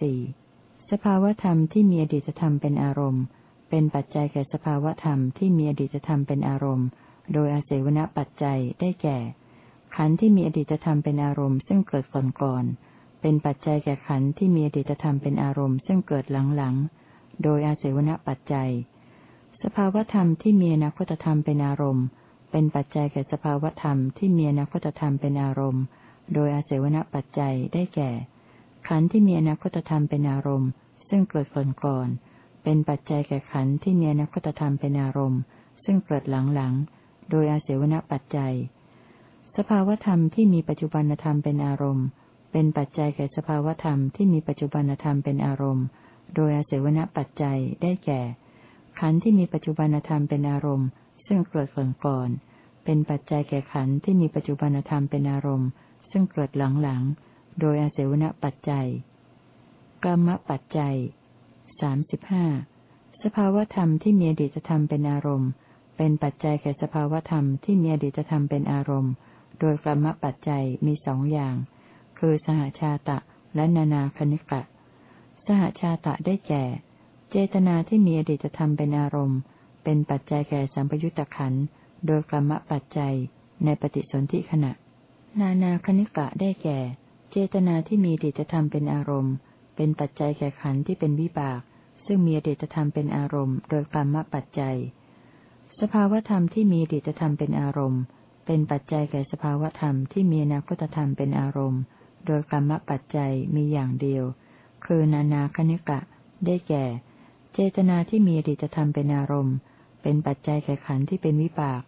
สี่สภาวธรรมที่มีอดีตธรรมเป็นอารมณ์ เป็นปัจจัยแก่สภาวธรรมที่มีอดีตธรรมเป็นอารมณ์ โดยอาเสวนปัจจัยได้แก่ ขันธ์ที่มีอดีตธรรมเป็นอารมณ์ ซึ่งเกิดก่อนก่อนเป็นปัจจัยแก่ขันธ์ที่มีอดีตธรรมเป็นอารมณ์ ซึ่งเกิดหลังๆ โดยอาเสวนปัจจัย สภาวธรรมที่มีอนาคตธรรมเป็นอารมณ์ เป็นปัจจัยแก่สภาวธรรมที่มีอนาคตธรรมเป็นอารมณ์ โดยอาเสวนปัจจัยได้แก่ ขันธ์ที่มีอนาคตธรรมเป็นอารมณ์ ซึ่งเกิดก่อนก่อน เป็นปัจจัยแก่ขันธ์ที่มีอนาคตธรรมเป็นอารมณ์ ซึ่งเกิดหลังๆโดยอาเสวนปัจจัย สภาวธรรมที่มีปัจจุบันธรรมเป็นอารมณ์ เป็นปัจจัยแก่สภาวธรรมที่มีปัจจุบันธรรมเป็นอารมณ์ โดยอาศัยวณปัจจัยได้แก่ ขันธ์ที่มีปัจจุบันธรรมเป็นอารมณ์ ซึ่งเกิดก่อนก่อนเป็นปัจจัยแก่ขันธ์ที่มีปัจจุบันธรรมเป็นอารมณ์ ซึ่งเกิดหลังหลัง โดยอาศัยวณปัจจัยกรรมปัจจัยสามสิบห้าสภาวธรรมที่มีอดีตธรรมเป็นอารมณ์ เป็นปัจจัยแก่สภาวธรรมที่มีอดีตธรรมเป็นอารมณ์ โดยกรรมปัจจัยมีสองอย่าง คือสหชาตะและนานาคณิกะ สหชาตะได้แก่ เจตนาที่มีอดีตธรรมเป็นอารมณ์ เป็นปัจจัยแก่สัมปยุตตะขันโดยกรรมปัจจัยในปฏิสนธิขณะ นานาคณิกะได้แก่ เจตนาที่มีอดีตธรรมเป็นอารมณ์ เป็นปัจจัยแก่ขันที่เป็นวิบาก ซึ่งมีอดีตธรรมเป็นอารมณ์ โดยกรรมปัจจัย สภาวธรรมที่มีอดีตธรรมเป็นอารมณ์ เป็นปัจจัยแก่สภาวธรรมที่มีนาคตธรรมเป็นอารมณ์ โดยกรรมปัจจัยมีอย่างเดียว คือนานาคณิกะ ได้แก่ เจตนาที่มีอดีตธรรมเป็นอารมณ์ เป็นปัจจัยแก่ขันธ์ที่เป็นวิบาก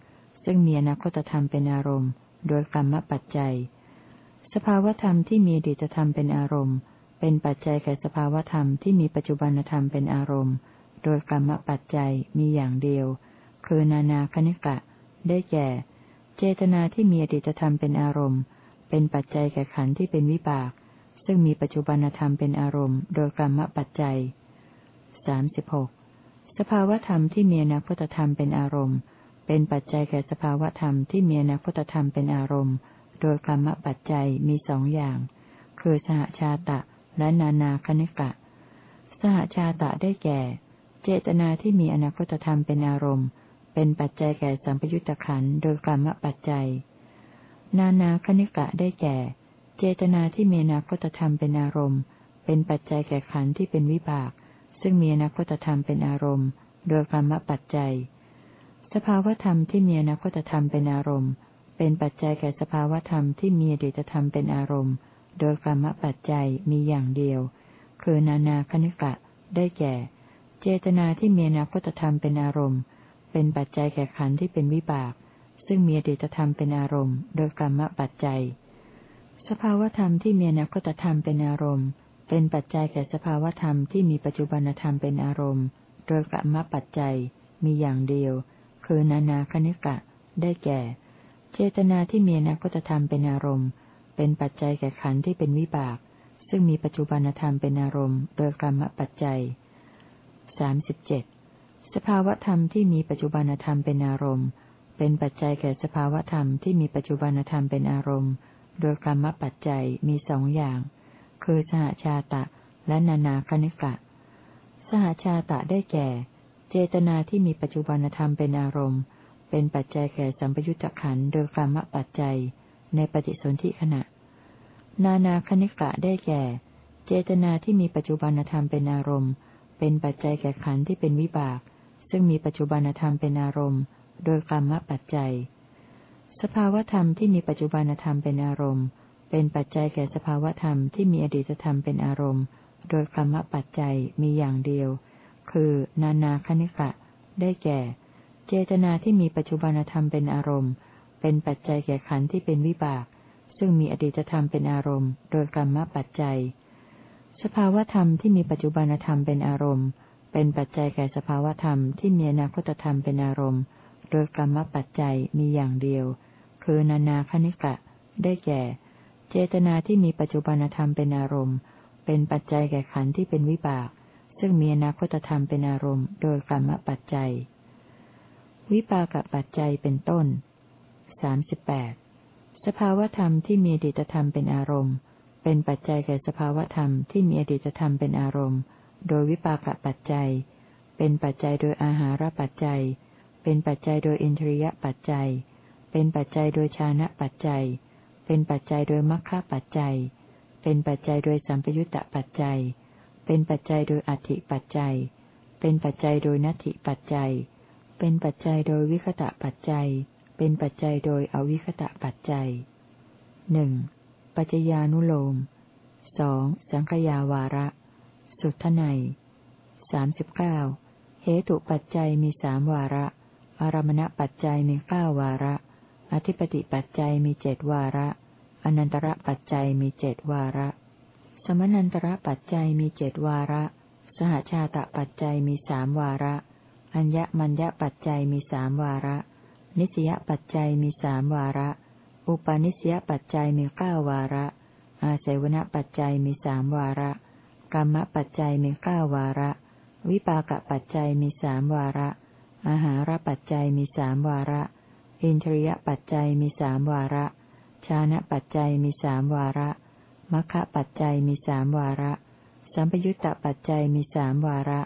ซึ่งมีนาคตธรรมเป็นอารมณ์ โดยกรรมปัจจัย สภาวธรรมที่มีอดีตธรรมเป็นอารมณ์ เป็นปัจจัยแก่สภาวธรรมที่มีปัจจุบันธรรมเป็นอารมณ์ โดยกรรมปัจจัยมีอย่างเดียว คือนานาคณิกะ ได้แก่ เจตนาที่มีอดีตธรรมเป็นอารมณ์ เป็นปัจจัยแก่ขันธ์ที่เป็นวิบาก ซึ่งมีปัจจุบันธรรมเป็นอารมณ์ โดยกรรมปัจจัยสามสิบหกสภาวธรรมที่มีอนาคตธรรมเป็นอารมณ์ เป็นปัจจัยแก่สภาวธรรมที่มีอนาคตธรรมเป็นอารมณ์ โดยกรรมปัจจัยมีสองอย่าง คือสหชาตะและนานาคณิกะ สหชาตะได้แก่ เจตนาที่มีอนาคตธรรมเป็นอารมณ์ เป็นปัจจัยแก่สัมปยุตตะขันโดยกรรมปัจจัย นานาคณิกะได้แก่ เจตนาที่มีอนาคตธรรมเป็นอารมณ์ เป็นปัจจัยแก่ขันที่เป็นวิบาก ซึ่งมีอนาคตธรรมเป็นอารมณ์ โดยกรรมปัจจัย สภาวธรรมที่มีอนาคตธรรมเป็นอารมณ์ เป็นปัจจัยแก่สภาวธรรมที่มีอดีตธรรมเป็นอารมณ์ โดยกรรมปัจจัยมีอย่างเดียว คือนานาคณิกะ ได้แก่ เจตนาที่มีอนาคตธรรมเป็นอารมณ์ เป็นปัจจัยแก่ขันธ์ที่เป็นวิบาก ซึ่งมีอดีตธรรมเป็นอารมณ์ โดยกรรมปัจจัย สภาวธรรมที่มีอนาคตธรรมเป็นอารมณ์ เป็นปัจจัยแก่สภาวธรรมที่มีปัจจุบันธรรมเป็นอารมณ์ โดยกรรมปัจจัยมีอย่างเดียว คือนานาคณิกะ ได้แก่ เจตนาที่มีอนาคตธรรมเป็นอารมณ์ เป็นปัจจัยแก่ขันธ์ที่เป็นวิบาก ซึ่งมีปัจจุบันธรรมเป็นอารมณ์ โดยกรรมปัจจัยสามสิบเจ็ดสภาวธรรมที่มีปัจจุบันธรรมเป็นอารมณ์ เป็นปัจจัยแก่สภาวธรรมที่มีปัจจุบันธรรมเป็นอารมณ์ โดยกรรมปัจจัยมีสองอย่าง คือสหชาตะและนานาคณิกะ สหชาตะได้แก่ เจตนาที่มีปัจจุบันธรรมเป็นอารมณ์ เป็นปัจจัยแก่สัมปยุตตะขันโดยกรรมปัจจัย ในปฏิสนธิขณะ นานาคณิกะได้แก่ เจตนาที่มีปัจจุบันธรรมเป็นอารมณ์ เป็นปัจจัยแก่ขันที่เป็นวิบาก ซึ่งมีปัจจุบันธรรมเป็นอารมณ์ โดยกรรมปัจจัย สภาวธรรมที่มีปัจจุบันธรรมเป็นอารมณ์ เป็นปัจจัยแก่สภาวธรรมที่มีอดีตธรรมเป็นอารมณ์ โดยกรรมปัจจัยมีอย่างเดียว คือ นานาคณิกะ ได้แก่ เจตนาที่มีปัจจุบันธรรมเป็นอารมณ์ เป็นปัจจัยแก่ขันธ์ที่เป็นวิบาก ซึ่งมีอดีตธรรมเป็นอารมณ์ โดยกรรมปัจจัย สภาวธรรมที่มีปัจจุบันธรรมเป็นอารมณ์ เป็นปัจจัยแก่สภาวธรรมที่มีอนาคตธรรมเป็นอารมณ์ โดยกรรมปัจจัยมีอย่างเดียว คือนานาคณิกะ ได้แก่ เจตนาที่มีปัจจุบันธรรมเป็นอารมณ์ เป็นปัจจัยแก่ขันธ์ที่เป็นวิบาก ซึ่งมีอนาคตธรรมเป็นอารมณ์ โดยกรรมปัจจัย วิปากปัจจัยเป็นต้นสาสิบแปดสภาวธรรมที่มีอดิตธรรมเป็นอารมณ์เเป็นปัจจัยแก่สภาวธรรมที่มีอดีตธรรมเป็นอารมณ์ โดยวิปากปัจจัย เป็นปัจจัยโดยอาหารปัจจัย เป็นปัจจัยโดยอินทรียปัจจัย เป็นปัจจัยโดยชานะปัจจัย เป็นปัจจัยโดยมัคคะปัจจัย เป็นปัจจัยโดยสัมปยุตตปัจจัย เป็นปัจจัยโดยอธิปัจจัย เป็นปัจจัยโดยนัตถิปัจจัย เป็นปัจจัยโดยวิคตะปัจจัย เป็นปัจจัยโดยอวิคตะปัจจัยหนึ่งปัจจญานุโลมสองสังขยาวาระ สุทไนสามสิบเก้าเหตุปัจจัยมีสามวาระ อารมณปัจจัยมีเก้าวาระ อธิปติปัจจัยมีเจดวาระ อนันตระปัจจัยมีเจดวาระ สมนันตระปัจจัยมีเจดวาระ สหชาตปัจจัยมีสามวาระ อัญญมัญญปัจจัยมีสามวาระ นิสยปัจจัยมีสามวาระ อุปาณิสยปัจจัยมีเก้าวาระ อาศัยวณปัจจัยมีสามวาระ กรรมปัจจัยมีเก้าวาระ วิปากปัจจัยมีสามวาระ อาหารปัจจัยมีสามวาระ อินทรียปัจจัยมีสามวาระ ชานะปัจจัยมีสามวาระมัคคะปัจจัยมีสามวาระ สัมปยุตตปัจจัยมีสามวาระ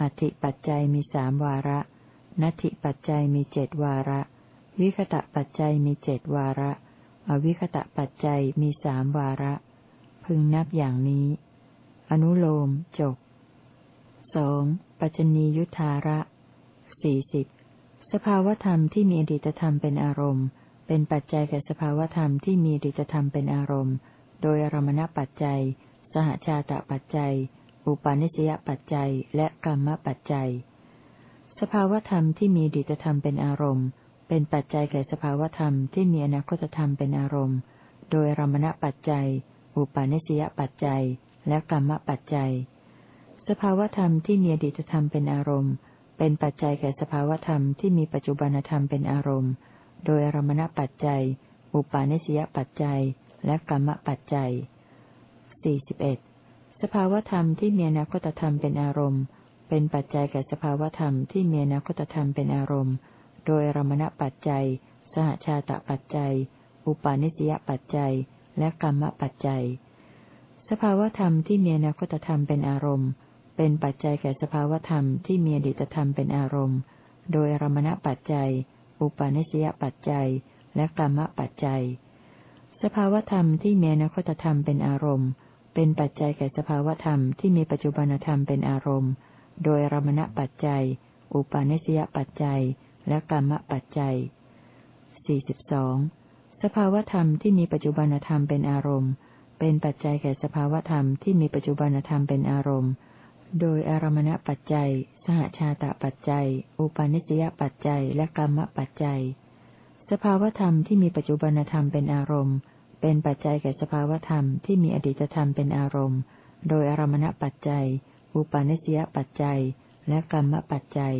อธิปัจจัยมีสามวาระ นัตถิปัจจัยมีเจดวาระ วิคตะปัจจัยมีเจดวาระ อวิคตะปัจจัยมีสามวาระ พึงนับอย่างนี้ อนุโลมจบสองปัจจนียุทธาระสี่สิบสภาวธรรมที่มีอดีตธรรมเป็นอารมณ์ เป็นปัจจัยแก่สภาวธรรมที่มีอดีตธรรมเป็นอารมณ์ โดยอารมณปัจจัย สหชาตปัจจัย อุปาณิสยปัจจัย และกรรมปัจจัย สภาวธรรมที่มีดีตธรรมเป็นอารมณ์ เป็นปัจจัยแก่สภาวธรรมที่มีอนาคตธรรมเป็นอารมณ์ โดยรมณปัจจัย อุปาเนสยปัจจัย และกรรมปัจจัย สภาวธรรมที่มีอดีตธรรมเป็นอารมณ์ เป็นปัจจัยแก่สภาวธรรมที่มีปัจจุบันธรรมเป็นอารมณ์ โดยรมณปัจจัย อุปาเนสยปัจจัย และกรรมปัจจัย 41. ส สภาวธรรมที่มีอนาคตธรรมเป็นอารมณ์ เป็นปัจจัยแก่สภาวธรรมที่มีอนาคตธรรมเป็นอารมณ์ โดยรมณปัจจัย สหชาตปัจจัย อุปาณิสยปัจจัย และกรรมปัจจัย สภาวธรรมที่มีอนาคตธรรมเป็นอารมณ์ เป็นปัจจัยแก่สภาวธรรมที่มีอดีตธรรมเป็นอารมณ์ โดยรมณปัจจัย อุปาณิสยปัจจัย และกรรมปัจจัย สภาวธรรมที่มีอนาคตธรรมเป็นอารมณ์ เป็นปัจจัยแก่สภาวธรรมที่มีปัจจุบันธรรมเป็นอารมณ์ โดยรมณปัจจัย อุปาณิสยปัจจัย และกรรมปัจจัย 42. สภาวธรรมที่มีปัจจุบันธรรมเป็นอารมณ์ เป็นปัจจัยแก่สภาวธรรมที่มีปัจจุบันธรรมเป็นอารมณ์ โดยอารมณปัจจัย สหชาตปัจจัย อุปาณิสยปัจจัย และกรรมปัจจัย สภาวธรรมที่มีปัจจุบันธรรมเป็นอารมณ์ เป็นปัจจัยแก่สภาวธรรมที่มีอดีตธรรมเป็นอารมณ์ โดยอารมณปัจจัย อุปาณิสยปัจจัย และกรรมปัจจัย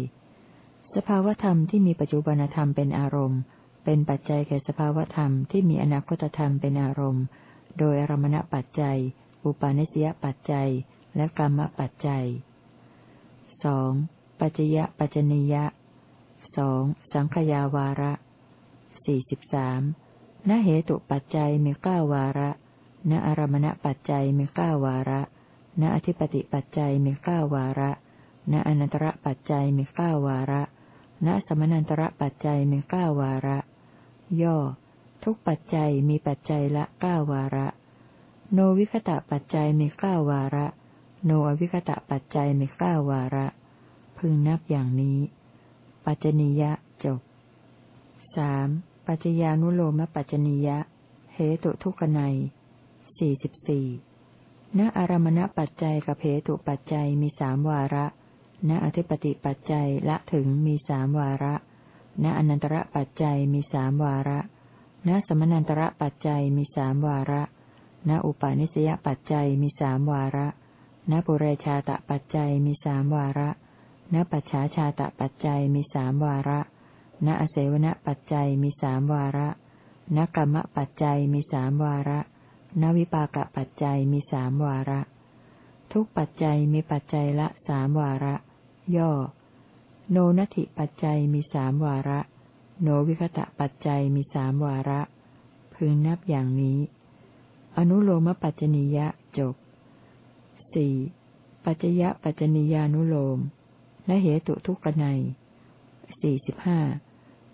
สภาวธรรมที่มีปัจจุบันธรรมเป็นอารมณ์ เป็นปัจจัยแก่สภาวธรรมที่มีอนาคตธรรมเป็นอารมณ์ โดยอารมณปัจจัย อุปาเนสยปัจจัย และกรรมปัจจัยสองปัจจยปัจจนิยะสองสังขยาวาระสี่สิบสาม ณเหตุปัจจัยมีเก้าวาระ ณอารมณปัจจัยมีเก้าวาระ ณอธิปติปัจจัยมีเก้าวาระ ณอนันตระปัจจัยมีเก้าวาระ ณสมนันตระปัจจัยมีเก้าวาระ ย่อ ทุกปัจจัยมีปัจจัยละเก้าวาระ โนวิคตะปัจจัยมีเก้าวาระ โนอวิคตะปัจจัยมีเก้าวาระ พึงนับอย่างนี้ ปัจจนิยะจบสาม ปัจจญานุโลมปัจจนิยะ เหตุทุกนัยสี่สิบสี่ณอารมณปัจจัยกับเหตุปัจจัยมีสามวาระ ณอธิปติปัจจัยละถึงมีสามวาระ ณอนันตระปัจจัยมีสามวาระ ณสมนันตระปัจจัยมีสามวาระ ณอุปาณิสยปัจจัยมีสามวาระ ณปุเรชาตปัจจัยมีสามวาระ ณปัจฉาชาตปัจจัยมีสามวาระ ณอเสวนปัจจัยมีสามวาระ ณกรรมปัจจัยมีสามวาระ ณวิปากปัจจัยมีสามวาระ ทุกปัจจัยมีปัจจัยละสามวาระ ย่อ โนนัตถิปัจจัยมีสามวาระ โนวิคตะปัจจัยมีสามวาระ พึงนับอย่างนี้ อนุโลมปัจจนิยะจบสี่ปัจจยะปัจจนิยานุโลมและเหตุทุกขในสี่สิบห้า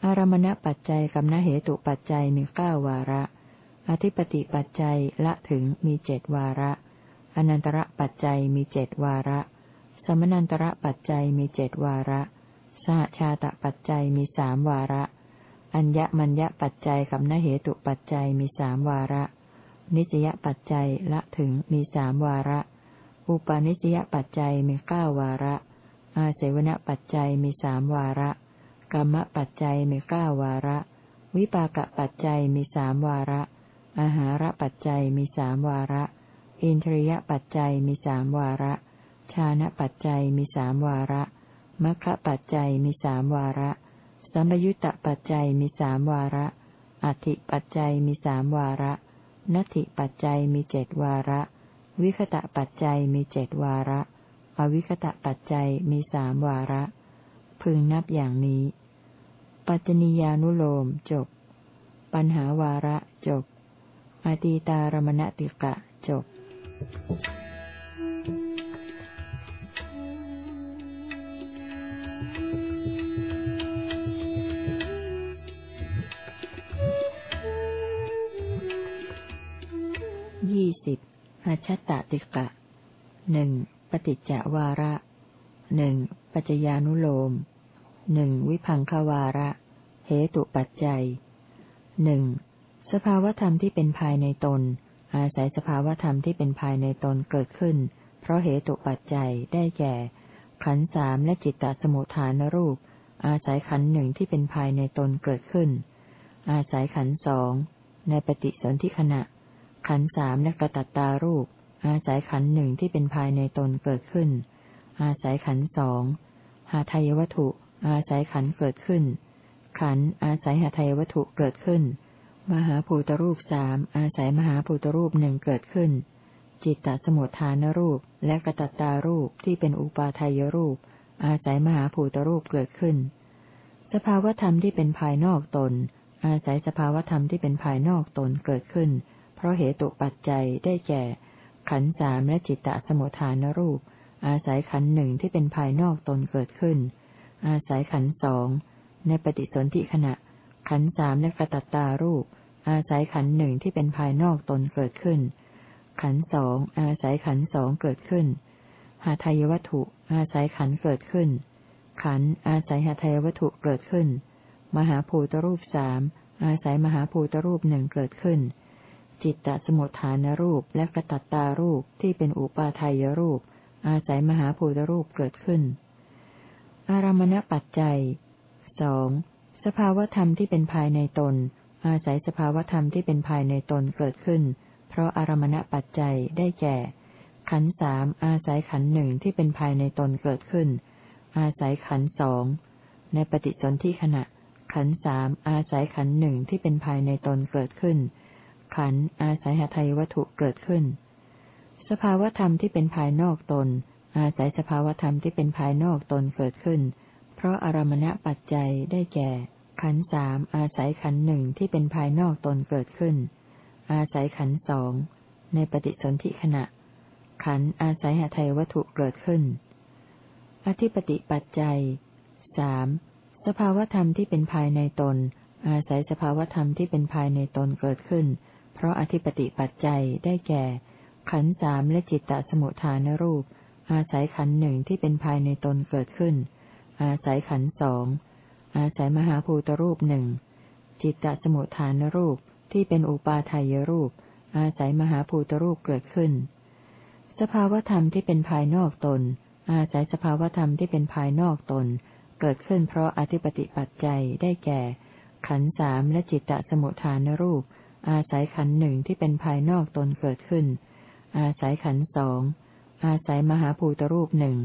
อารมณปัจจัยกับนเหตุปัจจัยมีเก้าวาระ อธิปติปัจจัยละถึงมีเจดวาระ อนันตระปัจจัยมีเจดวาระ สมนันตระปัจจัยมีเจดวาระ สหชาตปัจจัยมีสามวาระ อัญญมัญญปัจจัยกับนเหตุปัจจัยมีสามวาระ นิสยปัจจัยละถึงมีสามวาระ อุปาณิสยปัจจัยมีเก้าวาระ อาเสวนปัจจัยมีสามวาระ กรรมปัจจัยมีเก้าวาระ วิปากปัจจัยมีสามวาระ อาหารปัจจัยมีสามวาระ อินทรียปัจจัยมีสามวาระ ชานะปัจจัยมีสามวาระมัคคะปัจจัยมีสามวาระ สัมยุตตปัจจัยมีสามวาระ อธิปัจจัยมีสามวาระ นัตถิปัจจัยมีเจดวาระ วิคตะปัจจัยมีเจดวาระ อวิคตะปัจจัยมีสามวาระ พึงนับอย่างนี้ ปัจจนียานุโลมจบ ปัญหาวาระจบ อตีตารมณติกะจบยี่สิบหัชตติกะหนึ่งปฏิจจวาระหนึ่งปัจจญานุโลม หนึ่งวิพังควาระ เหตุปัจจัยหนึ่งสภาวธรรมที่เป็นภายในตน อาศัยสภาวธรรมที่เป็นภายในตนเกิดขึ้น เพราะเหตุปัจจัยได้แก่ ขันสามและจิตตสมุทฐานรูป อาศัยขันหนึ่งที่เป็นภายในตนเกิดขึ้น อาศัยขันสองในปฏิสนธิขณะ ขันสามและกระตัตตารูป อาศัยขันหนึ่งที่เป็นภายในตนเกิดขึ้น อาศัยขันสองหาทายวัตถุ อาศัยขันเกิดขึ้น ขันอาศัยหาไทยวัตถุเกิดขึ้น มหาภูตรูปสามอาศัยมหาภูตรูปหนึ่งเกิดขึ้น จิตตสมุทฐานรูปและกระตัตตารูปที่เป็นอุปาทายรูป อาศัยมหาภูตรูปเกิดขึ้น สภาวธรรมที่เป็นภายนอกตน อาศัยสภาวธรรมที่เป็นภายนอกตนเกิดขึ้น เพราะเหตุปัจจัยได้แก่ ขันสามและจิตตสมุทฐานรูป อาศัยขันหนึ่งที่เป็นภายนอกตนเกิดขึ้น อาศัยขันสองในปฏิสนธิขณะ ขันสามและกระตัตตารูป อาศัยขันหนึ่งที่เป็นภายนอกตนเกิดขึ้น ขันสองอาศัยขันสองเกิดขึ้น หาทายวัตถุ อาศัยขันเกิดขึ้น ขันอาศัยหาทายวัตถุเกิดขึ้น มหาภูตรูปสามอาศัยมหาภูตรูปหนึ่งเกิดขึ้น จิตตสมุทฐานรูปและกระตัตตารูปที่เป็นอุปาทายรูป อาศัยมหาภูตรูปเกิดขึ้น อารมณปัจจัยสองสภาวธรรมที่เป็นภายในตน อาศัยสภาวธรรมที่เป็นภายในตนเกิดขึ้น เพราะอารมณปัจจัยได้แก่ ขันสามอาศัยขันหนึ่งที่เป็นภายในตนเกิดขึ้น อาศัยขันสองในปฏิสนธิขณะ ขันสามอาศัยขันหนึ่งที่เป็นภายในตนเกิดขึ้น ขันอาศัยหทัยวัตถุเกิดขึ้น สภาวธรรมที่เป็นภายนอกตน อาศัยสภาวธรรมที่เป็นภายนอกตนเกิดขึ้น เพราะอารมณปัจจัยได้แก่ ขันสามอาศัยขันหนึ่งที่เป็นภายนอกตนเกิดขึ้น อาศัยขันสองในปฏิสนธิขณะ ขันอาศัยหาไทยวัตถุเกิดขึ้น อธิปติปัจจัยสามสภาวธรรมที่เป็นภายในตน อาศัยสภาวธรรมที่เป็นภายในตนเกิดขึ้น เพราะอธิปติปัจจัยได้แก่ ขันสามและจิตตสมุทฐานรูป อาศัยขันหนึ่งที่เป็นภายในตนเกิดขึ้น อาศัยขันสอง อาศัยมหาภูตรูปหนึ่ง จิตตสมุทฐานรูปที่เป็นอุปาทายรูป อาศัยมหาภูตรูปเกิดขึ้น สภาวธรรมที่เป็นภายนอกตน อาศัยสภาวธรรมที่เป็นภายนอกตน เกิดขึ้นเพราะอธิปติปัจจัยได้แก่ ขันสามและจิตตสมุทฐานรูป อาศัยขันหนึ่งที่เป็นภายนอกตนเกิดขึ้น อาศัยขันสอง อาศัยมหาภูตรูปหนึ่ง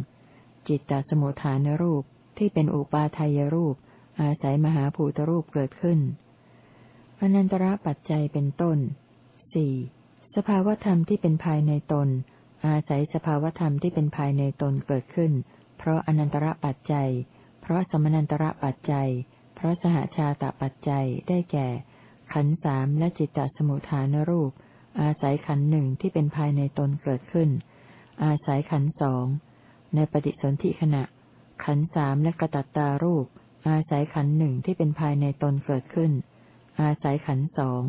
จิตตสมุทฐานรูปที่เป็นอุปาทายรูป อาศัยมหาภูตรูปเกิดขึ้นอนันตระปัจจัยเป็นต้นสี่สภาวธรรมที่เป็นภายในตน อาศัยสภาวธรรมที่เป็นภายในตนเกิดขึ้น เพราะอนันตระปัจจัย เพราะสมนันตระปัจจัย เพราะสหชาตปัจจัยได้แก่ ขันสามและจิตตสมุทฐานรูป อาศัยขันหนึ่งที่เป็นภายในตนเกิดขึ้น อาศัยขันสองในปฏิสนธิขณะ ขันสามและกระตัตตารูป อาศัยขันหนึ่งที่เป็นภายในตนเกิดขึ้น อาศัยขันสอง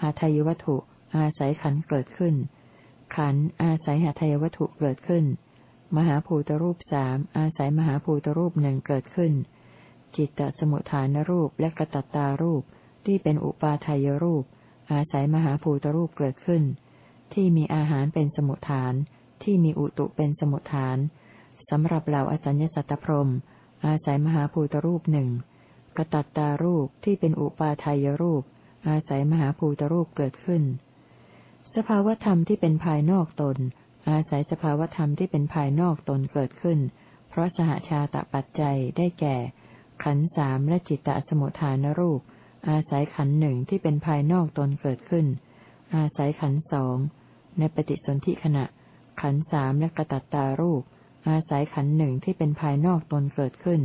หาทายวัตถุ อาศัยขันเกิดขึ้น ขันอาศัยหาทายวัตถุเกิดขึ้น มหาภูตรูปสามอาศัยมหาภูตรูปหนึ่งเกิดขึ้น จิตตสมุทฐานรูปและกระตัตตารูปที่เป็นอุปาทายรูป อาศัยมหาภูตรูปเกิดขึ้น ที่มีอาหารเป็นสมุทฐาน ที่มีอุตุเป็นสมุทฐานสำหรับเหล่าอสัญญสัตตพรมอาศัยมหาภูตรูปหนึ่งกระตัตตารูปที่เป็นอุปาทายรูป อาศัยมหาภูตรูปเกิดขึ้น สภาวธรรมที่เป็นภายนอกตน อาศัยสภาวธรรมที่เป็นภายนอกตนเกิดขึ้น เพราะสหชาตปัจจัยได้แก่ ขันสามและจิตตสมุทฐานรูป อาศัยขันหนึ่งที่เป็นภายนอกตนเกิดขึ้น อาศัยขันสองในปฏิสนธิขณะ ขันสามและกระตัตตารูป อาศัยขันหนึ่งที่เป็นภายนอกตนเกิดขึ้น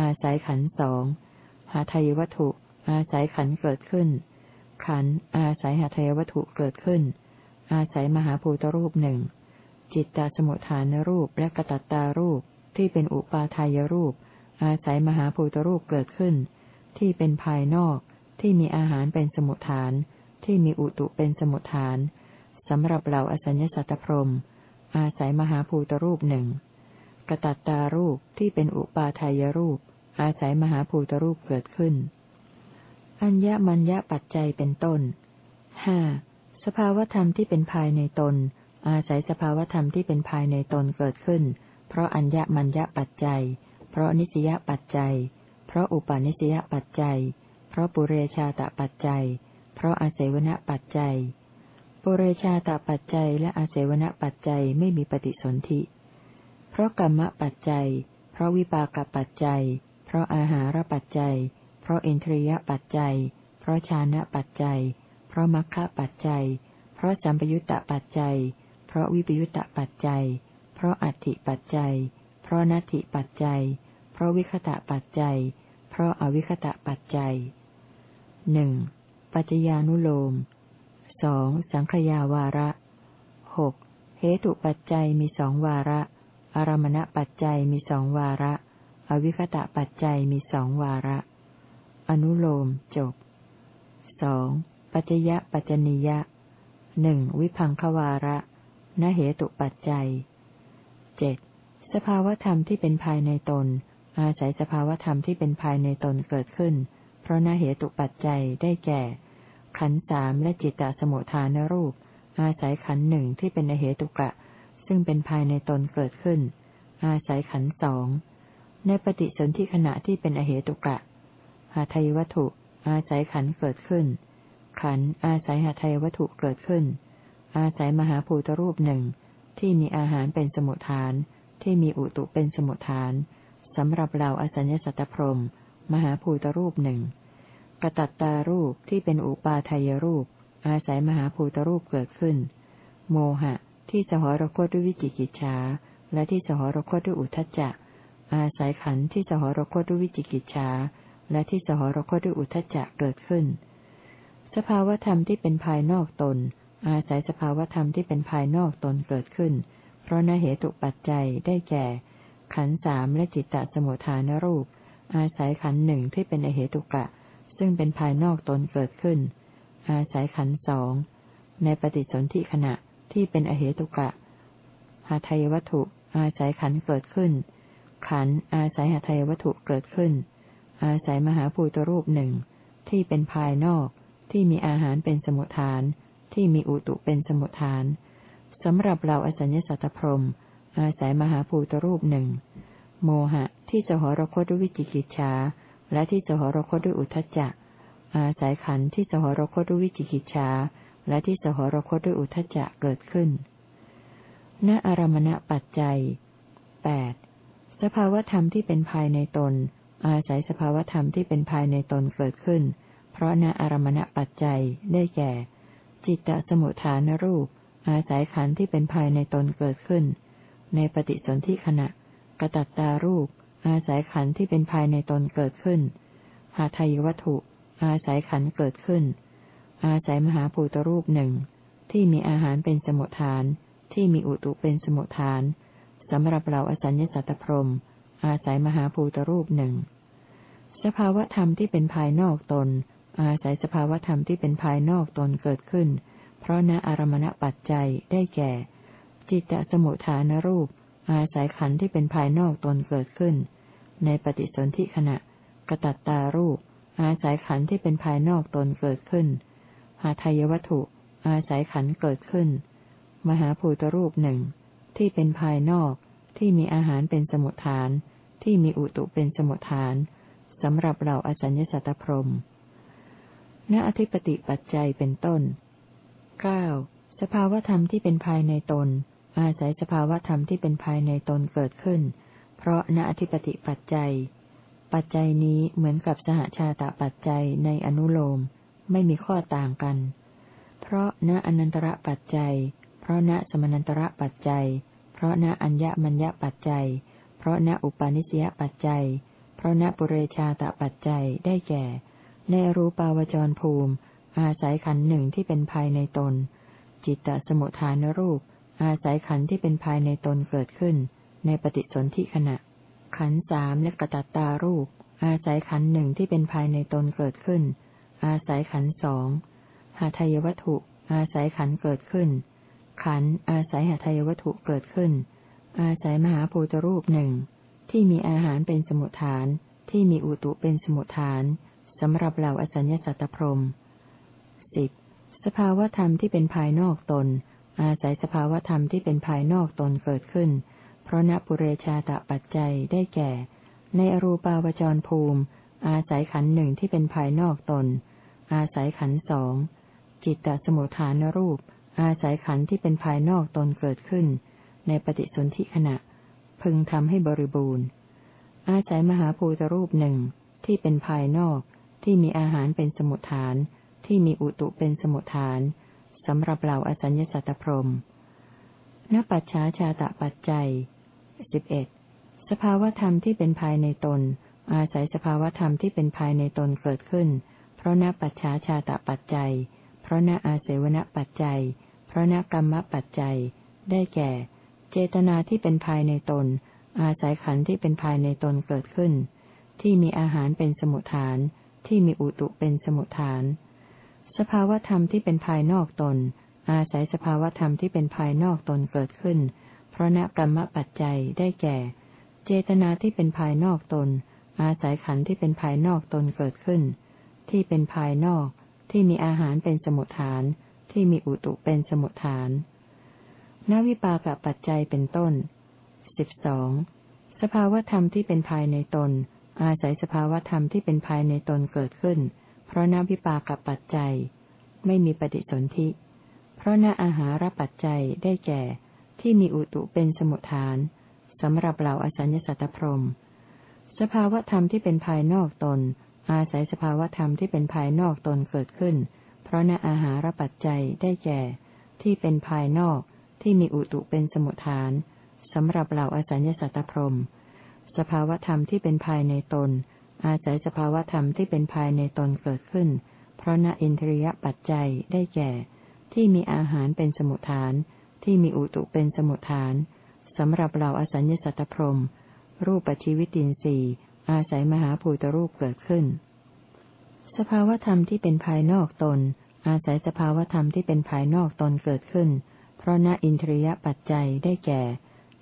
อาศัยขันสองหาทายวัตถุ อาศัยขันเกิดขึ้น ขันอาศัยหาทายวัตถุเกิดขึ้น อาศัยมหาภูตรูปหนึ่งจิตตาสมุทฐานรูปและกระตัตตารูปที่เป็นอุปาทายรูป อาศัยมหาภูตรูปเกิดขึ้น ที่เป็นภายนอกที่มีอาหารเป็นสมุทฐาน ที่มีอุตุเป็นสมุทฐานสำหรับเหล่าอสัญญสัตตพรม อาศัยมหาภูตรูปหนึ่งกระตัตตารูปที่เป็นอุปาทายรูป อาศัยมหาภูตรูปเกิดขึ้น อัญญมัญญปัจจัยเป็นต้นห้าสภาวธรรมที่เป็นภายในตน อาศัยสภาวธรรมที่เป็นภายในตนเกิดขึ้น เพราะอัญญมัญญปัจจัย เพราะนิสยปัจจัย เพราะอุปาณิสยปัจจัย เพราะปุเรชาตปัจจัย เพราะอาศัยวณปัจจัย ปุเรชาตปัจจัยและอาศัยวณปัจจัยไม่มีปฏิสนธิ เพราะกรรมปัจจัย เพราะวิปากปัจจัย เพราะอาหารปัจจัย เพราะอินทรียปัจจัย เพราะชานะปัจจัย เพราะมัคคะปัจจัย เพราะสัมปยุตตปัจจัย เพราะวิปยุตตปัจจัย เพราะอัตถิปัจจัย เพราะนัตถิปัจจัย เพราะวิคตะปัจจัย เพราะอวิคตะปัจจัยหนึ่งปัจจญานุโลม สองสังขยาวาระหกเหตุปัจจัยมีสองวาระ อารมณปัจจัยมีสองวาระ อวิคตะปัจจัยมีสองวาระ อนุโลมจบสองปัจจยะปัจจนิยะหนึ่งวิพังควาระนเหตุปัจจัยเจ็ดสภาวธรรมที่เป็นภายในตน อาศัยสภาวธรรมที่เป็นภายในตนเกิดขึ้น เพราะนเหตุปัจจัยได้แก่ ขันสามและจิตตสมุทฐานรูป อาศัยขันหนึ่งที่เป็นนเหตุกะ ซึ่งเป็นภายในตนเกิดขึ้น อาศัยขันสองในปฏิสนธิขณะที่เป็นอเหตุกะหาทายวัตถุ อาศัยขันเกิดขึ้น ขันอาศัยหาทายวัตถุเกิดขึ้น อาศัยมหาภูตรูปหนึ่งที่มีอาหารเป็นสมุทฐาน ที่มีอุตุเป็นสมุทฐานสำหรับเราอสัญญสัตตพรมมหาภูตรูปหนึ่ง กระตัตตารูปที่เป็นอุปาทายรูป อาศัยมหาภูตรูปเกิดขึ้น โมหะ ที่สหรคตด้วยวิจิกิจฉาและที่สหรคตด้วยอุทจจะ อาศัยขันธ์ที่สหรคตด้วยวิจิกิจฉาและที่สหรคตด้วยอุทจจะเกิดขึ้น สภาวธรรมที่เป็นภายนอกตน อาศัยสภาวธรรมที่เป็นภายนอกตนเกิดขึ้น เพราะนเหตุปัจจัยได้แก่ ขันธ์สามและจิตตสมุทฐานรูป อาศัยขันธ์หนึ่งที่เป็นอเหตุกะ ซึ่งเป็นภายนอกตนเกิดขึ้น อาศัยขันสองในปฏิสนธิขณะที่เป็นอเหตุกะหาไทยวัตถุอาศัยขันเกิดขึ้น ขันอาศัยหาไทยวัตถุเกิดขึ้น อาศัยมหาภูตรูปหนึ่งที่เป็นภายนอกที่มีอาหารเป็นสมุทฐาน ที่มีอุตุเป็นสมุทฐานสำหรับเราอสัญญสัตตพรมอาศัยมหาภูตรูปหนึ่งโมหะที่สหรคตด้วยวิจิกิจฉา และที่สหรคตด้วยอุทจจะ อาศัยขันธ์ที่สหรคตด้วยวิจิกิจฉาและที่สหรคตด้วยอุทจจะเกิดขึ้น ณอารมณปัจจัยแปดสภาวธรรมที่เป็นภายในตน อาศัยสภาวธรรมที่เป็นภายในตนเกิดขึ้น เพราะณอารมณปัจจัยได้แก่ จิตตสมุทฐานรูป อาศัยขันธ์ที่เป็นภายในตนเกิดขึ้น ในปฏิสนธิขณะกระตัตตารูป อาศัยขันธ์ที่เป็นภายในตนเกิดขึ้น หาทายวัตถุ อาศัยขันธ์เกิดขึ้น อาศัยมหาภูตรูปหนึ่ง ที่มีอาหารเป็นสมุทฐาน ที่มีอุตุเป็นสมุทฐานสำหรับเราอสัญญสัตตพรม อาศัยมหาภูตรูปหนึ่ง สภาวธรรมที่เป็นภายนอกตน อาศัยสภาวธรรมที่เป็นภายนอกตนเกิดขึ้น เพราะณอารมณปัจจัยได้แก่ จิตตสมุทฐานรูป อาศัยขันธ์ที่เป็นภายนอกตนเกิดขึ้น ในปฏิสนธิขณะ กระตัตตารูป อาศัยขันธ์ที่เป็นภายนอกตนเกิดขึ้น หาทายวัตถุ อาศัยขันธ์เกิดขึ้น มหาภูตรูปหนึ่งที่เป็นภายนอกที่มีอาหารเป็นสมุทฐาน ที่มีอุตุเป็นสมุทฐานสำหรับเหล่าอสัญญสัตพรมณอธิปติปัจจัยเป็นต้นเก้าสภาวธรรมที่เป็นภายในตน อาศัยสภาวธรรมที่เป็นภายในตนเกิดขึ้น เพราะณอธิปติปัจจัย ปัจจัยนี้เหมือนกับสหชาตปัจจัยในอนุโลม ไม่มีข้อต่างกัน เพราะณอนันตระปัจจัย เพราะณสมนันตระปัจจัย เพราะณอัญญมัญญปัจจัย เพราะณอุปาณิสยปัจจัย เพราะณปุเรชาตปัจจัยได้แก่ ในรูปาวจรภูมิ อาศัยขันหนึ่งที่เป็นภายในตน จิตตสมุทฐานรูป อาศัยขันที่เป็นภายในตนเกิดขึ้น ในปฏิสนธิขณะ ขันสามและกระตัตตารูป อาศัยขันหนึ่งที่เป็นภายในตนเกิดขึ้น อาศัยขันสองหาทายวัตถุ อาศัยขันเกิดขึ้น ขันอาศัยหาทายวัตถุเกิดขึ้น อาศัยมหาภูตรูปหนึ่งที่มีอาหารเป็นสมุทฐาน ที่มีอุตุเป็นสมุทฐานสำหรับเหล่าอสัญญสัตตพรมสิบสภาวธรรมที่เป็นภายนอกตน อาศัยสภาวธรรมที่เป็นภายนอกตนเกิดขึ้น เพราะนปุเรชาตะปัจจัยได้แก่ ในอรูปาวจรภูมิ อาศัยขันหนึ่งที่เป็นภายนอกตน อาศัยขันสองจิตตสมุทฐานรูป อาศัยขันที่เป็นภายนอกตนเกิดขึ้น ในปฏิสนธิขณะ พึงทำให้บริบูรณ์ อาศัยมหาภูตรูปหนึ่งที่เป็นภายนอกที่มีอาหารเป็นสมุทฐาน ที่มีอุตุเป็นสมุทฐาน สำหรับเหล่าอสัญญสัตตพรมนปัจฉาชาตะปัจจัยสิบเอ็ดสภาวธรรมที่เป็นภายในตน อาศัยสภาวธรรมที่เป็นภายในตนเกิดขึ้น เพราะนปัจฉาชาตะปัจจัย เพราะนอาเสวนปัจจัย เพราะนกรรมปัจจัย ได้แก่ เจตนาที่เป็นภายในตน อาศัยขันธ์ที่เป็นภายในตนเกิดขึ้น ที่มีอาหารเป็นสมุทฐาน ที่มีอุตุเป็นสมุทฐาน สภาวธรรมที่เป็นภายนอกตน อาศัยสภาวธรรมที่เป็นภายนอกตนเกิดขึ้น เพราะนกรรมปัจจัยได้แก่ เจตนาที่เป็นภายนอกตน อาศัยขันธ์ที่เป็นภายนอกตนเกิดขึ้น ที่เป็นภายนอก ที่มีอาหารเป็นสมุทฐาน ที่มีอุตุเป็นสมุทฐานนวิปากปัจจัยเป็นต้นสิบสองสภาวธรรมที่เป็นภายในตน อาศัยสภาวธรรมที่เป็นภายในตนเกิดขึ้น เพราะนวิปากปัจจัย ไม่มีปฏิสนธิ เพราะนอาหารปัจจัยได้แก่ ที่มีอุตุเป็นสมุทฐานสำหรับเหล่าอสัญญสัตตพรม สภาวธรรมที่เป็นภายนอกตน อาศัยสภาวธรรมที่เป็นภายนอกตนเกิดขึ้น เพราะนอาหารปัจจัยได้แก่ ที่เป็นภายนอกที่มีอุตุเป็นสมุทฐานสำหรับเหล่าอสัญญสัตตพรม สภาวธรรมที่เป็นภายในตน อาศัยสภาวธรรมที่เป็นภายในตนเกิดขึ้น เพราะนอินทรียปัจจัยได้แก่ ที่มีอาหารเป็นสมุทฐาน ที่มีอุตุเป็นสมุทฐานสำหรับเหล่าอสัญญสัตตพรมรูปปัจชีวิตินสีอาศัยมหาภูตรูปเกิดขึ้น สภาวธรรมที่เป็นภายนอกตน อาศัยสภาวธรรมที่เป็นภายนอกตนเกิดขึ้น เพราะณอินทรียปัจจัยได้แก่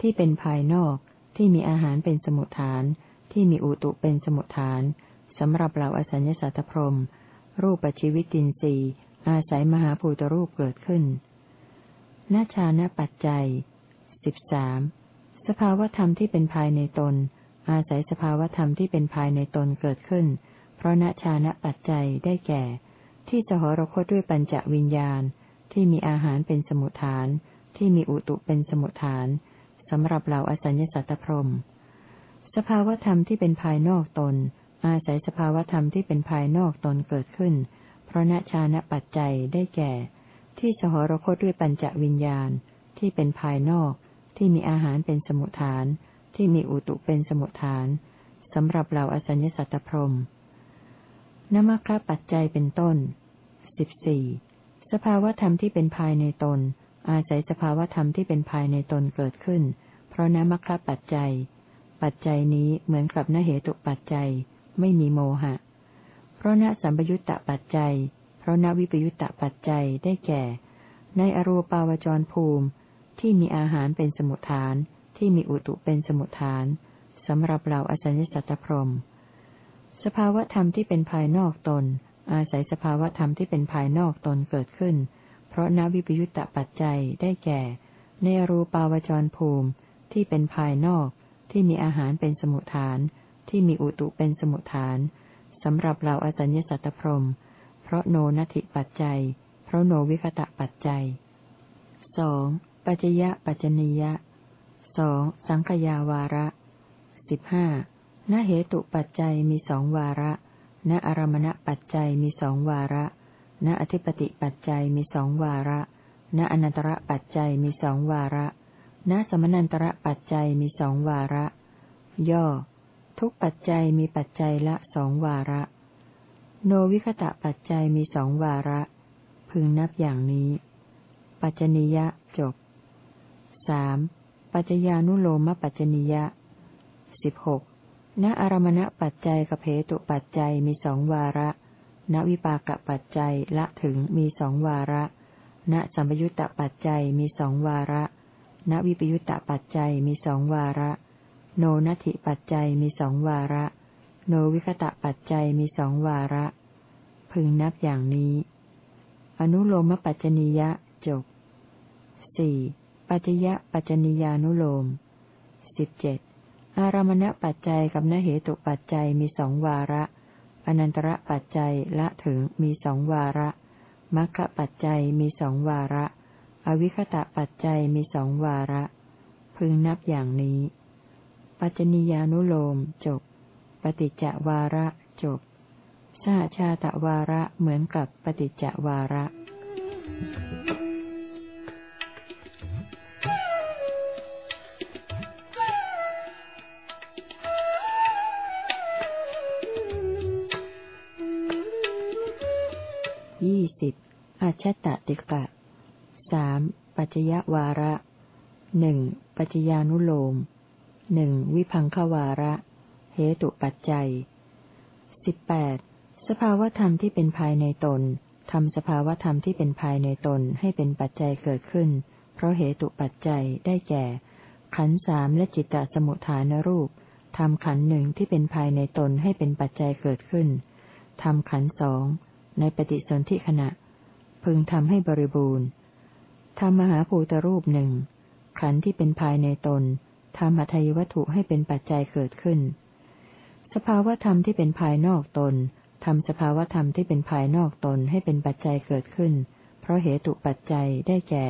ที่เป็นภายนอก ที่มีอาหารเป็นสมุทฐาน ที่มีอุตุเป็นสมุทฐานสำหรับเหล่าอสัญญสัตพรม รูปปัชีวิตินทรีย์อาศัยมหาภูตรูปเกิดขึ้นนาชาณปัจจัยสิบสามสภาวธรรมที่เป็นภายในตน อาศัยสภาวธรรมที่เป็นภายในตนเกิดขึ้น เพราะนาชาณปัจจัยได้แก่ ที่สหรคตด้วยปัญจวิญญาณ ที่มีอาหารเป็นสมุทฐาน ที่มีอุตุเป็นสมุทฐานสำหรับเหล่าอสัญญสัตตพรม สภาวธรรมที่เป็นภายนอกตน อาศัยสภาวธรรมที่เป็นภายนอกตนเกิดขึ้น เพราะณชานะปัจจัยได้แก่ ที่สหรคตด้วยปัญจวิญญาณ ที่เป็นภายนอก ที่มีอาหารเป็นสมุทฐาน ที่มีอุตุเป็นสมุทฐานสำหรับเหล่าอสัญญสัตตพรมนมครปัจจัยเป็นต้นสิบสี่สภาวธรรมที่เป็นภายในตน อาศัยสภาวธรรมที่เป็นภายในตนเกิดขึ้น เพราะนมครปัจจัย ปัจจัยนี้เหมือนกับนเหตุปัจจัย ไม่มีโมหะ เพราะนสัมปยุตตปัจจัย เพราะนวิปยุตตปัจจัยได้แก่ ในอรูปาวจรภูมิที่มีอาหารเป็นสมุทฐาน ที่มีอุตุเป็นสมุทฐานสำหรับเราอสัญญสัตตพรมสภาวธรรมที่เป็นภายนอกตน อาศัยสภาวธรรมที่เป็นภายนอกตนเกิดขึ้น เพราะนวิปยุตตปัจจัยได้แก่ ในรูปาวจรภูมิที่เป็นภายนอก ที่มีอาหารเป็นสมุทฐาน ที่มีอุตุเป็นสมุทฐานสำหรับเราอสัญญสัตตพรมเพราะโนนัติปัจจัย เพราะโนวิคตะปัจจัยสองปัจยะปัจจนิยะสองสังขยาวาระสิบห้าณเหตุปัจจัยมีสองวาระ ณอารมณปัจจัยมีสองวาระ ณอธิปติปัจจัยมีสองวาระ ณอนันตระปัจจัยมีสองวาระ ณสมนันตระปัจจัยมีสองวาระ ย่อ ทุกปัจจัยมีปัจจัยละสองวาระ โนวิคตะปัจจัยมีสองวาระ พึงนับอย่างนี้ ปัจจนิยะจบสามปัจจญานุโลมปัจจนิยะสิบหกณอารมณปัจจัยกับเหตุปัจจัยมีสองวาระ ณวิปากปัจจัยละถึงมีสองวาระ ณสัมยุญตปัจจัยมีสองวาระ ณวิปยุตตปัจจัยมีสองวาระ โนนัตถิปัจจัยมีสองวาระ โนวิคตะปัจจัยมีสองวาระ พึงนับอย่างนี้ อนุโลมปัจจนิยะจบสี่ปัจยะปัจจนิยานุโลมสิบเจ็ดอารมณปัจจัยกับนเหตุปัจจัยมีสองวาระ อนันตระปัจจัยละถึงมีสองวาระ มัคคะปัจจัยมีสองวาระ อวิคตะปัจจัยมีสองวาระ พึงนับอย่างนี้ ปัจจนิยานุโลมจบ ปฏิจจวาระจบ สหชาตวาระเหมือนกับปฏิจจวาระยี่สิบอาชตติกะ สามปัจจยวาระหนึ่งปัจจญานุโลมหนึ่งวิพังควาระ เหตุปัจจัยสิบแปดสภาวธรรมที่เป็นภายในตนทำสภาวธรรมที่เป็นภายในตนให้เป็นปัจจัยเกิดขึ้น เพราะเหตุปัจจัยได้แก่ ขันสามและจิตตสมุทฐานรูปทำขันหนึ่งที่เป็นภายในตนให้เป็นปัจจัยเกิดขึ้นทำขันสองในปฏิสนธิขณะ พึงทำให้บริบูรณ์ ทำมหาภูตรูปหนึ่ง ขันธ์ที่เป็นภายในตนทำอัทยวัตถุให้เป็นปัจจัยเกิดขึ้น สภาวธรรมที่เป็นภายนอกตนทำสภาวธรรมที่เป็นภายนอกตนให้เป็นปัจจัยเกิดขึ้น เพราะเหตุปัจจัยได้แก่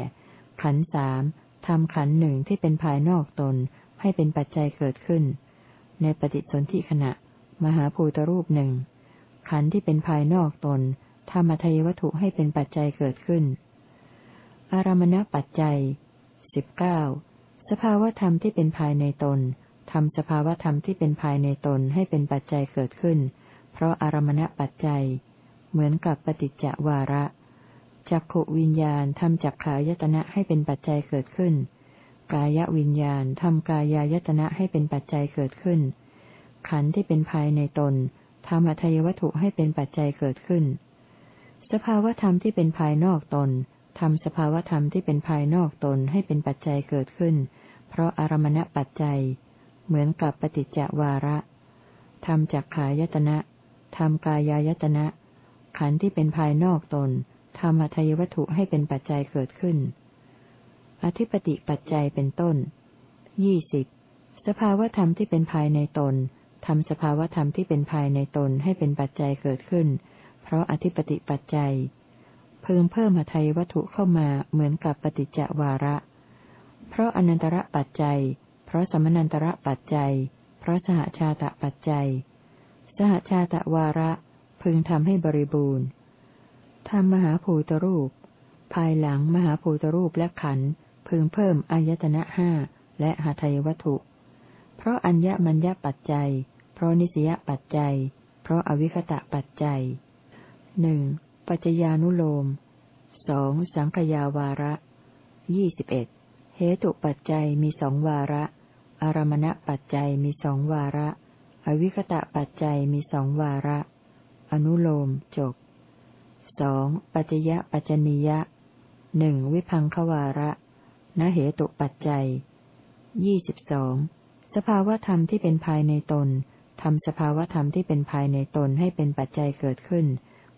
ขันธ์สามทำขันธ์หนึ่งที่เป็นภายนอกตนให้เป็นปัจจัยเกิดขึ้น ในปฏิสนธิขณะ มหาภูตรูปหนึ่งขันธ์ที่เป็นภายนอกตนทำอัทยวัตถุให้เป็นปัจจัยเกิดขึ้น อารมณปัจจัยสิบเก้าสภาวธรรมที่เป็นภายในตนทำสภาวธรรมที่เป็นภายในตนให้เป็นปัจจัยเกิดขึ้น เพราะอารมณปัจจัย เหมือนกับปฏิจจวาระจักขวิญญาณทำจักขายตนะให้เป็นปัจจัยเกิดขึ้น กายวิญญาณทำกายายตนะให้เป็นปัจจัยเกิดขึ้น ขันธ์ที่เป็นภายในตนทำอัทยวัตถุให้เป็นปัจจัยเกิดขึ้น สภาวธรรมที่เป็นภายนอกตน ทำสภาวธรรมที่เป็นภายนอกตนให้เป็นปัจจัยเกิดขึ้น เพราะอารมณปัจจัย เหมือนกับปฏิจจวาระทำจักขายตนะทำกายายตนะ ขันธ์ที่เป็นภายนอกตนทำอัทยวัตถุให้เป็นปัจจัยเกิดขึ้น อธิปติปัจจัยเป็นต้นยี่สิบสภาวธรรมที่เป็นภายในตนทำสภาวธรรมที่เป็นภายในตนให้เป็นปัจจัยเกิดขึ้น เพราะอธิปติปัจจัย พิ่มเพิ่มหทัยวัตถุเข้ามาเหมือนกับปฏิจจวาระ เพราะอนันตระปัจจัย เพราะสมนันตระปัจจัย เพราะสหชาตะปัจจัย สหชาตะวาระพึงทำให้บริบูรณ์ทำมหาภูตรูป ภายหลังมหาภูตรูปและขันพึงเพิ่มอายตนะห้าและหาทายวัตถุ เพราะอัญญมัญญปัจจัย เพราะนิสยปัจจัย เพราะอวิคตะปัจจัยหนึ่ง ปัจจญานุโลมสองสังขยาวาระยี่สิบเอ็ดเหตุปัจจัยมีสองวาระ อารมณปัจจัยมีสองวาระ อวิคตะปัจจัยมีสองวาระ อนุโลมจบสองปัจจยะปัจจนิยะหนึ่งวิพังควาระนเหตุปัจจัยยี่สิบสองสภาวธรรมที่เป็นภายในตนทำสภาวธรรมที่เป็นภายในตนให้เป็นปัจจัยเกิดขึ้น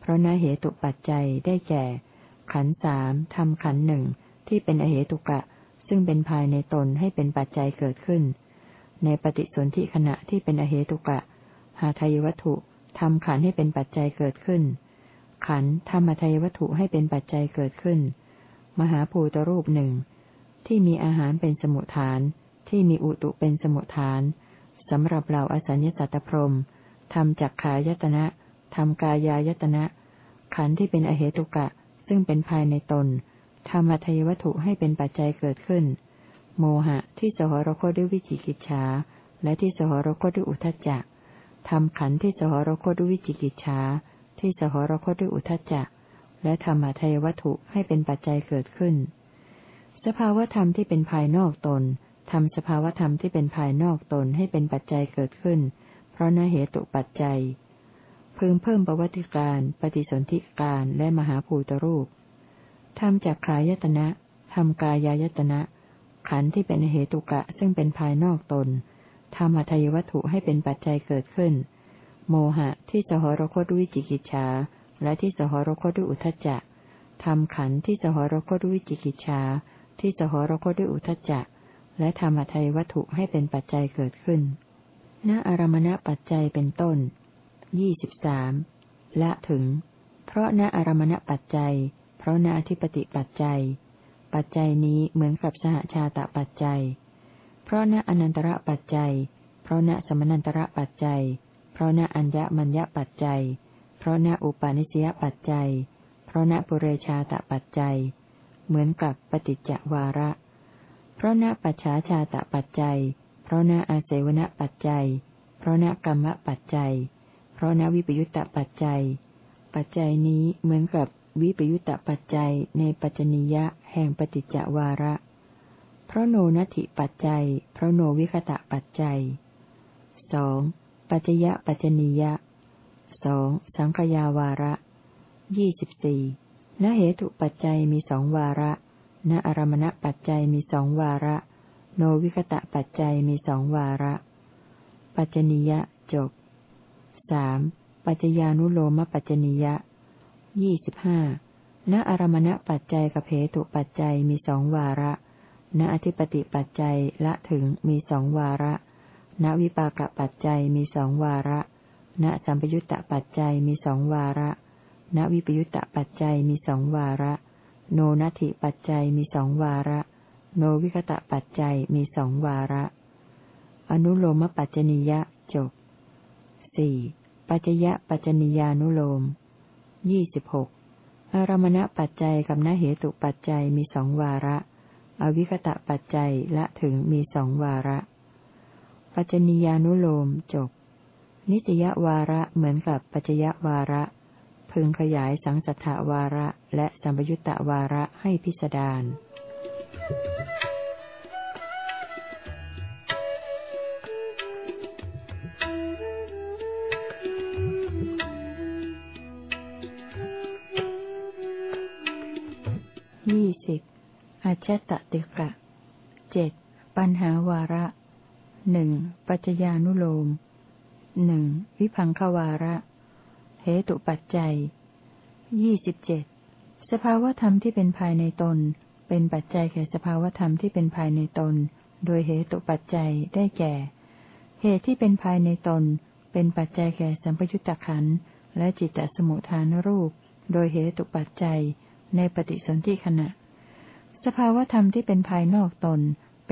เพราะนเหตุปัจจัยได้แก่ ขันสามทำขันหนึ่งที่เป็นอเหตุกะ ซึ่งเป็นภายในตนให้เป็นปัจจัยเกิดขึ้น ในปฏิสนธิขณะที่เป็นอเหตุกะ หาทายวัตถุทำขันให้เป็นปัจจัยเกิดขึ้น ขันทำหาทายวัตถุให้เป็นปัจจัยเกิดขึ้น มหาภูตรูปหนึ่งที่มีอาหารเป็นสมุทฐาน ที่มีอุตุเป็นสมุทฐานสำหรับเราอสัญญสัตตพรมทำจักขายตนะ ทำกายายตนะ ขันธ์ที่เป็นอเหตุกะ ซึ่งเป็นภายในตนทำอัทยวัตถุให้เป็นปัจจัยเกิดขึ้น โมหะที่สหรคตด้วยวิจิกิจฉาและที่สหรคตด้วยอุทจจะทำขันธ์ที่สหรคตด้วยวิจิกิจฉาที่สหรคตด้วยอุทจจะและทำอัทยวัตถุให้เป็นปัจจัยเกิดขึ้น สภาวธรรมที่เป็นภายนอกตนทำสภาวธรรมที่เป็นภายนอกตนให้เป็นปัจจัยเกิดขึ้น เพราะนเหตุปัจจัย พึงเพิ่มประวัติการ ปฏิสนธิการและมหาภูตรูปทำจากขายตนะทำกายายตนะ ขันธ์ที่เป็นเหตุกะซึ่งเป็นภายนอกตนทำอัทยวัตถุให้เป็นปัจจัยเกิดขึ้น โมหะที่สหรคตด้วยจิกิจฉาและที่สหรคตด้วยอุทจจะทำขันธ์ที่สหรคตด้วยจิกิจฉาที่สหรคตด้วยอุทจจะและธรรมทัยวัตถุให้เป็นปัจจัยเกิดขึ้น ณอารมณปัจจัยเป็นต้น ยี่สิบสามละถึง เพราะณอารมณปัจจัย เพราะณอธิปติปัจจัย ปัจจัยนี้เหมือนกับสหชาตปัจจัย เพราะณอนันตระปัจจัย เพราะณสมนันตระปัจจัย เพราะณอัญญมัญญปัจจัย เพราะณอุปาณิสยปัจจัย เพราะณปุเรชาตปัจจัย เหมือนกับปฏิจจวาระ เพราะณปัจฉาชาตะปัจจัย เพราะณอาเสวนปัจจัย เพราะณกรรมปัจจัย เพราะณวิปยุตตปัจจัย ปัจจัยนี้เหมือนกับวิปยุตตปัจจัยในปัจจนิยะแห่งปฏิจจวาระ เพราะโนนัติปัจจัย เพราะโนวิคตะปัจจัยสองปัจจยะปัจจนิยะสองสังขยาวาระยี่สิบสี่ณเหตุปัจจัยมีสองวาระ ณอารมณปัจจัยมีสองวาระ โนวิคตะปัจจัยมีสองวาระ ปัจจนิยะจบ สามปัจจญานุโลมปัจจนิยะยี่สิบห้าณอารมณปัจจัยกับเหตุปัจจัยมีสองวาระ ณอธิปติปัจจัยละถึงมีสองวาระ ณวิปากปัจจัยมีสองวาระ ณสัมปยุตตปัจจัยมีสองวาระ ณวิปยุตตปัจจัยมีสองวาระ โนนัตถิปัจจัยมีสองวาระ โนวิคตะปัจจัยมีสองวาระ อนุโลมปัจจนิยะจบสี่ ปัจจยะปัจจนิยานุโลมยี่สิบหกอารมณปัจจัยกับนเหตุปัจจัยมีสองวาระ อวิคตะปัจจัยละถึงมีสองวาระ ปัจจนิยานุโลมจบ นิสยวาระเหมือนกับปัจจยวาระ พึงขยายสังสัทธวาระและสัมยุตตวาระให้พิสดาร หนึ่งปัจจญานุโลมหนึ่งวิพังควาระ เหตุปัจจัยยี่สิบเจ็ดสภาวธรรมที่เป็นภายในตน เป็นปัจจัยแก่สภาวธรรมที่เป็นภายในตน โดยเหตุปัจจัยได้แก่ เหตุที่เป็นภายในตน เป็นปัจจัยแก่สัมปยุตตะขันและจิตตสมุทฐานรูป โดยเหตุปัจจัยในปฏิสนธิขณะ สภาวธรรมที่เป็นภายนอกตน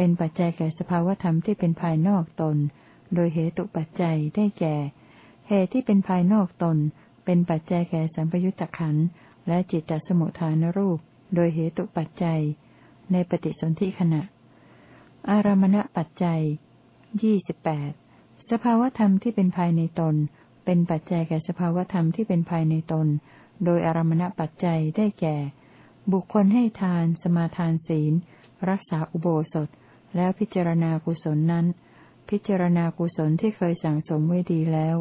เป็นปัจจัยแก่สภาวธรรมที่เป็นภายนอกตน โดยเหตุปัจจัยได้แก่ เหตุที่เป็นภายนอกตน เป็นปัจจัยแก่สัมปยุตตะขันและจิตตสมุทฐานรูป โดยเหตุปัจจัย ในปฏิสนธิขณะ อารมณปัจจัยยี่สิบแปดสภาวธรรมที่เป็นภายในตน เป็นปัจจัยแก่สภาวธรรมที่เป็นภายในตน โดยอารมณปัจจัยได้แก่ บุคคลให้ทาน สมาทานศีล รักษาอุโบสถ แล้วพิจารณากุศลนั้น พิจารณากุศลที่เคยสั่งสมไว้ดีแล้ว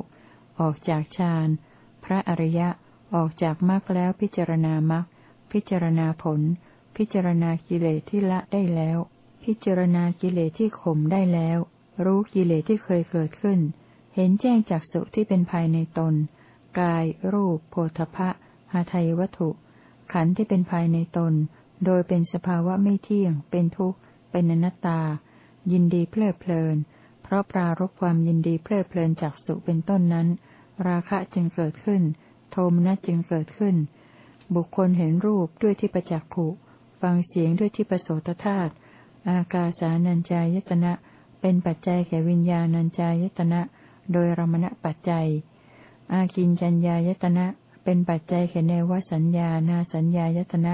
ออกจากฌานพระอริยะออกจากมรรคแล้วพิจารณามรรคพิจารณาผล พิจารณากิเลสที่ละได้แล้ว พิจารณากิเลสที่ข่มได้แล้ว รู้กิเลสที่เคยเกิดขึ้น เห็นแจ้งจากสุที่เป็นภายในตน กาย รูปโพธพะหาไทยวัตถุ ขันธ์ที่เป็นภายในตน โดยเป็นสภาวะไม่เที่ยง เป็นทุกข์ เป็นอนัตตา ยินดีเพลิดเพลิน เพราะปรารบความยินดีเพลิดเพลินจากสุเป็นต้นนั้น ราคะจึงเกิดขึ้น โทมนัสจึงเกิดขึ้น บุคคลเห็นรูปด้วยที่ประจักขุ ฟังเสียงด้วยที่ประโสตธาตุอากาสานัญจายตนะ เป็นปัจจัยแก่วิญญาณัญจายตนะ โดยรมณะปัจจัย อากินจัญญายตนะ เป็นปัจจัยแก่เนวสัญญานาสัญญายตนะ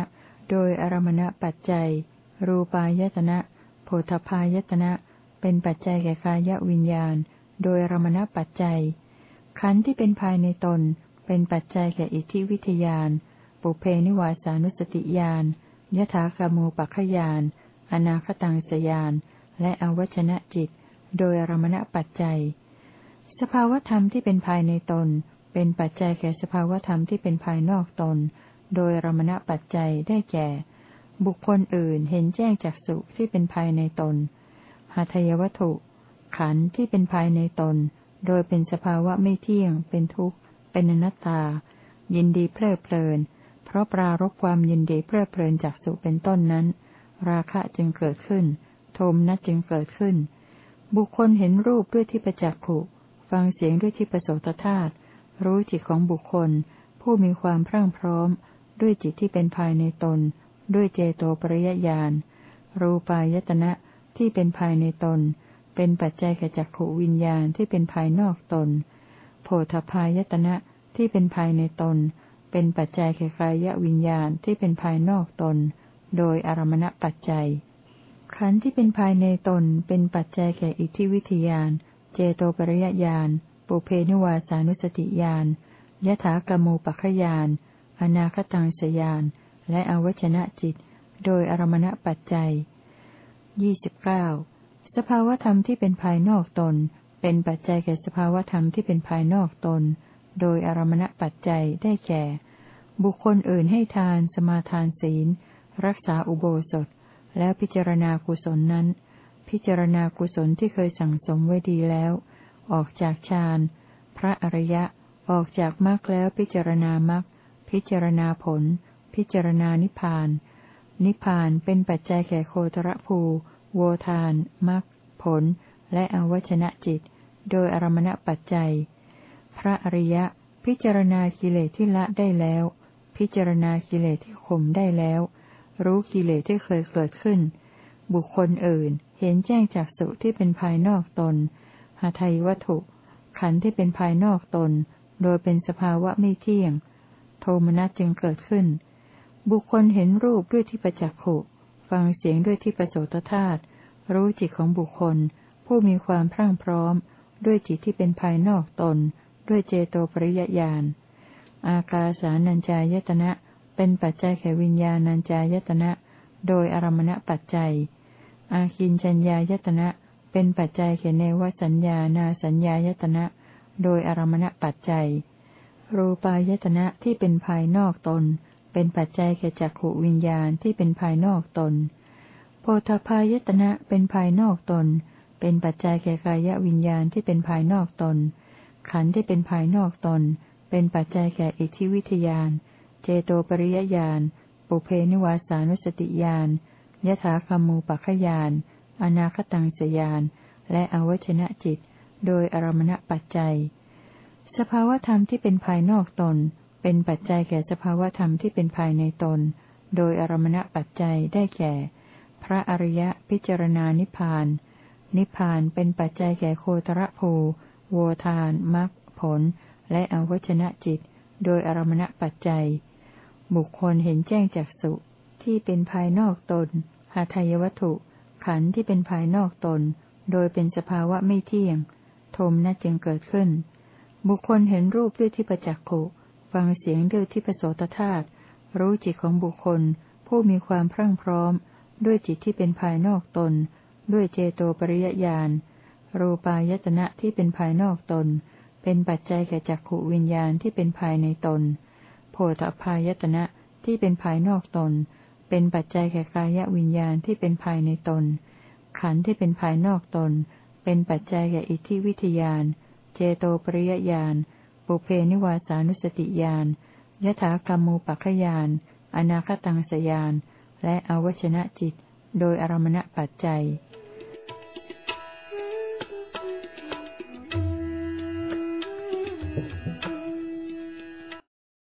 โดยอารมณปัจจัย รูปายตนะ โพธพายตนะ เป็นปัจจัยแก่กายวิญญาณ โดยรมณปัจจัย ขันธ์ที่เป็นภายในตน เป็นปัจจัยแก่อิทธิวิทยาน ปุเพนิวาสานุสติญาณยถาคามูปัคขยาน อนาคตังสยาน และอวัชนะจิต โดยรมณปัจจัย สภาวธรรมที่เป็นภายในตน เป็นปัจจัยแก่สภาวธรรมที่เป็นภายนอกตน โดยรมณปัจจัยได้แก่ บุคคลอื่นเห็นแจ้งจากสุที่เป็นภายในตน หาทยวัตถุ ขันธ์ที่เป็นภายในตน โดยเป็นสภาวะไม่เที่ยง เป็นทุกข์ เป็นอนัตตา ยินดีเพลิดเพลิน เพราะปรารบความยินดีเพลิดเพลินจากสุเป็นต้นนั้น ราคะจึงเกิดขึ้น โทมนัสจึงเกิดขึ้น บุคคลเห็นรูปด้วยที่ประจักษ์ผุฟังเสียงด้วยที่ประโสตธาตุ รู้จิตของบุคคล ผู้มีความพรั่งพร้อม ด้วยจิตที่เป็นภายในตน ด้วยเจโตปริยญาณ รูปายตนะที่เป็นภายในตน เป็นปัจจัยแก่จักขวิญญาณที่เป็นภายนอกตน โพธพายตนะที่เป็นภายในตน เป็นปัจจัยแก่กายวิญญาณที่เป็นภายนอกตน โดยอารมณปัจจัย ขันธ์ที่เป็นภายในตน เป็นปัจจัยแก่อิทธิวิทยาน เจโตปริยญาณ ปุเพนิวาสานุสติญาณยถากรรมูปัคยาน อนาคตังสยาน และอวชนะจิต โดยอารมณปัจจัยยี่สิบเก้าสภาวธรรมที่เป็นภายนอกตน เป็นปัจจัยแก่สภาวธรรมที่เป็นภายนอกตน โดยอารมณปัจจัยได้แก่ บุคคลอื่นให้ทาน สมาทานศีล รักษาอุโบสถ แล้วพิจารณากุศลนั้น พิจารณากุศลที่เคยสั่งสมไว้ดีแล้ว ออกจากฌานพระอริยะออกจากมรรคแล้วพิจารณามรรคพิจารณาผล พิจารณานิพาน นิพพานเป็นปัจจัยแก่โคตรภู โวทานมรรคผล และอวชนะจิต โดยอารมณปัจจัย พระอริยะ พิจารณากิเลสที่ละได้แล้ว พิจารณากิเลสที่ข่มได้แล้ว รู้กิเลสที่เคยเกิดขึ้น บุคคลอื่นเห็นแจ้งจากสุที่เป็นภายนอกตน หาไทยวัตถุ ขันธ์ที่เป็นภายนอกตน โดยเป็นสภาวะไม่เที่ยง โทมนัสจึงเกิดขึ้น บุคคลเห็นรูปด้วยที่ประจักษ์ผฟังเสียงด้วยที่ประโสตธาตุรู้จิตของบุคคล ผู้มีความพรั่งพร้อม ด้วยจิตที่เป็นภายนอกตน ด้วยเจโตปริยญาณอากาสานัญจายตนะ เป็นปัจจัยแก่วิญญาณัญจายตนะ โดยอารมณปัจจัย อาคินจัญญายตนะ เป็นปัจจัยแก่เนวสัญญานาสัญญายตนะ โดยอารมณปัจจัย รูปายตนะที่เป็นภายนอกตน เป็นปัจจัยแก่จักขวิญญาณที่เป็นภายนอกตน โพธพายตนะเป็นภายนอกตน เป็นปัจจัยแก่กายวิญญาณที่เป็นภายนอกตน ขันธ์ที่เป็นภายนอกตน เป็นปัจจัยแก่อิทธิวิทยาน เจโตปริยญาณ ปุเพนิวาสานุสติญาณ ยถาคามูปัคขยาน อนาคตังสยาน และอวชนะจิต โดยอารมณปัจจัย สภาวธรรมที่เป็นภายนอกตน เป็นปัจจัยแก่สภาวธรรมที่เป็นภายในตน โดยอารมณปัจจัยได้แก่ พระอริยะพิจารณานิพพาน นิพพานเป็นปัจจัยแก่โคตรภูโวทานมรรคผล และอวชนะจิต โดยอารมณปัจจัย บุคคลเห็นแจ้งจากสุที่เป็นภายนอกตน หาทายวัตถุ ขันธ์ที่เป็นภายนอกตน โดยเป็นสภาวะไม่เที่ยง โทมนัสจึงเกิดขึ้น บุคคลเห็นรูปด้วยที่ประจักษ์โข ฟังเสียงด้วยที่ประโสตธาตุรู้จิตของบุคคล ผู้มีความพรั่งพร้อม ด้วยจิตที่เป็นภายนอกตน ด้วยเจโตปริยญาณรูปายตนะที่เป็นภายนอกตน เป็นปัจจัยแก่จักขวิญญาณที่เป็นภายในตน โพธพายตนะที่เป็นภายนอกตน เป็นปัจจัยแก่กายวิญญาณที่เป็นภายในตน ขันธ์ที่เป็นภายนอกตน เป็นปัจจัยแก่อิทธิวิทยาน เจโตปริยญาณ ปุเพนิวาสานุสติญาณยถากรรมูปัคขยาน อนาคตังสยาน และอวชนะจิต โดยอารมณปัจจัย